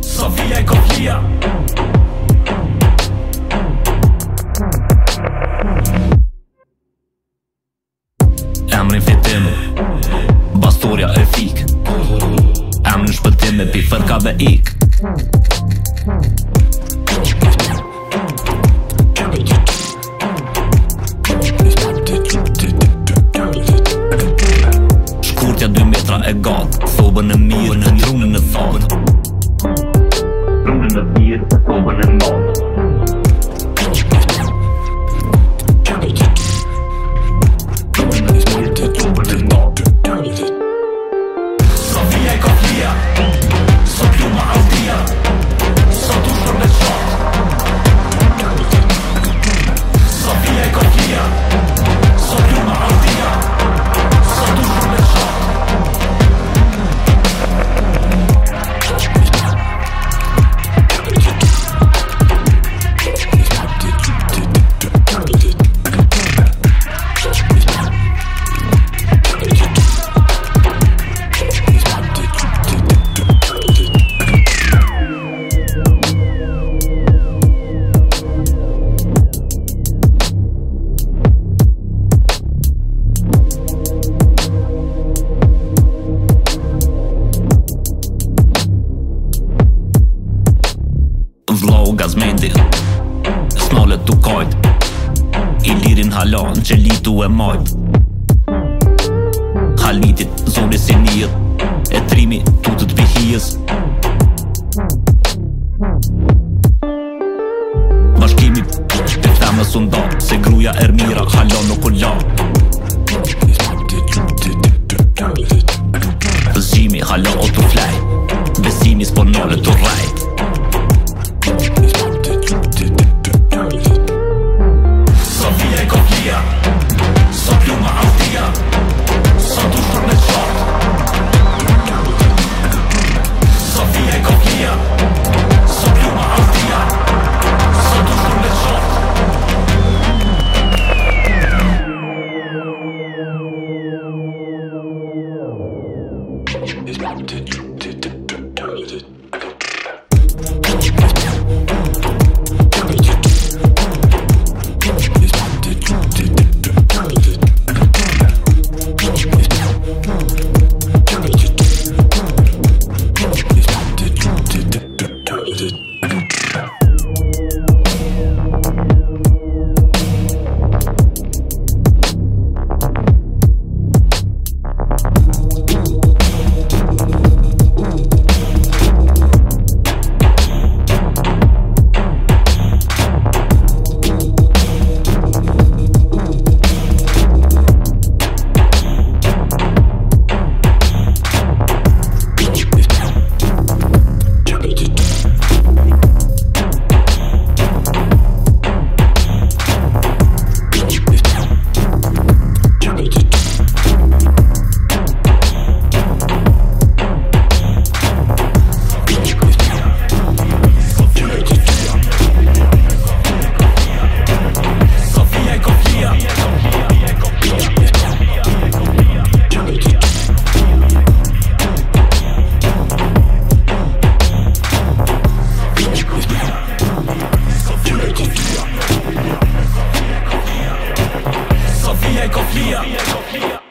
Sofia e kofia Emrin fitim Basturja e fik Emrin shpëtim e pifërka dhe dhe ik vlog gazmendi Snole tu kojt I lirin halon që li tu e mojt Halitit zoni si njët E trimi tu të të vihijës Bashkimi Të këta më sundar Se gruja ermira halon në kullar Zimi halon o të flaj Besimi s'po të rajt it. you. e kokëjia